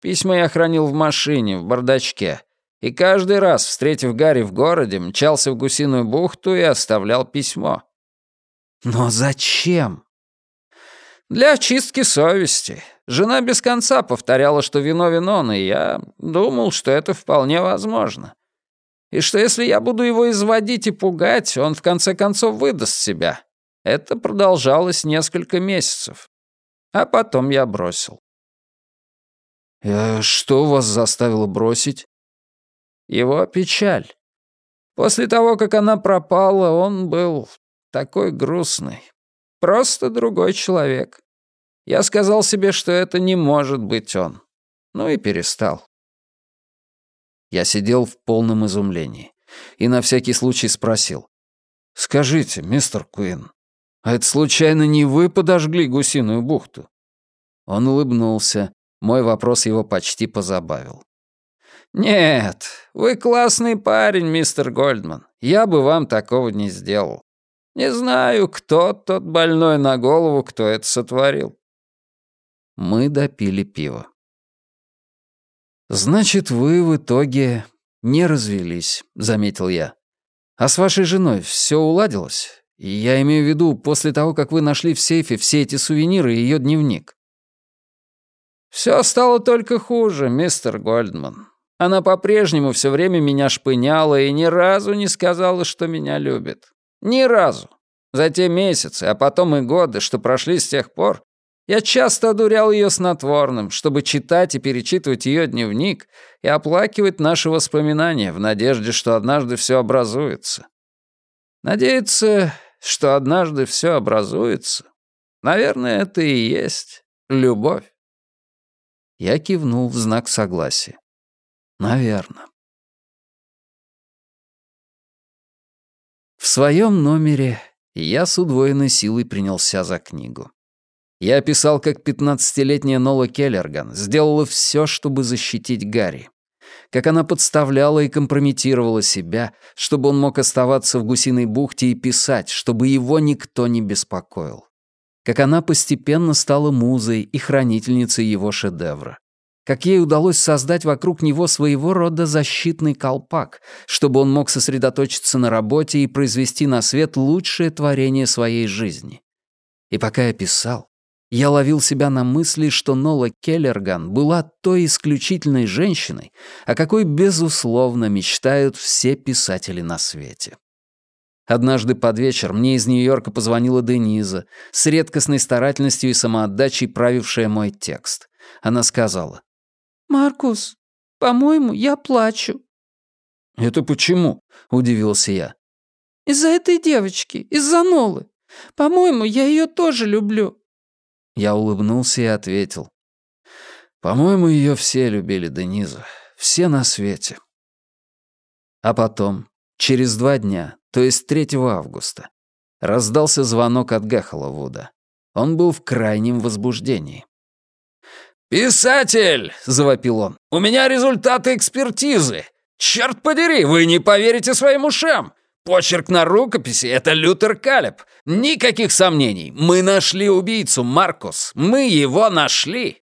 Письма я хранил в машине, в бардачке, и каждый раз, встретив Гарри в городе, мчался в гусиную бухту и оставлял письмо. Но зачем? Для очистки совести. Жена без конца повторяла, что виновен он, и я думал, что это вполне возможно и что если я буду его изводить и пугать, он в конце концов выдаст себя. Это продолжалось несколько месяцев. А потом я бросил. «Э, «Что вас заставило бросить?» «Его печаль. После того, как она пропала, он был такой грустный. Просто другой человек. Я сказал себе, что это не может быть он. Ну и перестал. Я сидел в полном изумлении и на всякий случай спросил. «Скажите, мистер Куин, а это случайно не вы подожгли гусиную бухту?» Он улыбнулся. Мой вопрос его почти позабавил. «Нет, вы классный парень, мистер Гольдман. Я бы вам такого не сделал. Не знаю, кто тот больной на голову, кто это сотворил». Мы допили пиво. «Значит, вы в итоге не развелись», — заметил я. «А с вашей женой все уладилось? Я имею в виду, после того, как вы нашли в сейфе все эти сувениры и ее дневник». «Все стало только хуже, мистер Гольдман. Она по-прежнему все время меня шпыняла и ни разу не сказала, что меня любит. Ни разу. За те месяцы, а потом и годы, что прошли с тех пор, я часто одурял ее снотворным, чтобы читать и перечитывать ее дневник и оплакивать наши воспоминания в надежде, что однажды все образуется. Надеяться, что однажды все образуется, наверное, это и есть любовь. Я кивнул в знак согласия. Наверное. В своем номере я с удвоенной силой принялся за книгу. Я описал, как пятнадцатилетняя Нола Келлерган сделала все, чтобы защитить Гарри. Как она подставляла и компрометировала себя, чтобы он мог оставаться в гусиной бухте и писать, чтобы его никто не беспокоил. Как она постепенно стала музой и хранительницей его шедевра как ей удалось создать вокруг него своего рода защитный колпак, чтобы он мог сосредоточиться на работе и произвести на свет лучшее творение своей жизни. И пока я писал, я ловил себя на мысли, что Нола Келлерган была той исключительной женщиной, о какой, безусловно, мечтают все писатели на свете. Однажды под вечер мне из Нью-Йорка позвонила Дениза, с редкостной старательностью и самоотдачей правившая мой текст. Она сказала, «Маркус, по-моему, я плачу». «Это почему?» — удивился я. «Из-за этой девочки, из-за Нолы. По-моему, я ее тоже люблю». Я улыбнулся и ответил. «По-моему, ее все любили, Дениза. Все на свете». А потом, через два дня, то есть 3 августа, раздался звонок от Гахоловуда. Он был в крайнем возбуждении. «Писатель!» — завопил он. «У меня результаты экспертизы! Черт подери, вы не поверите своим ушам! Почерк на рукописи — это Лютер Калеб. Никаких сомнений. Мы нашли убийцу, Маркус. Мы его нашли!»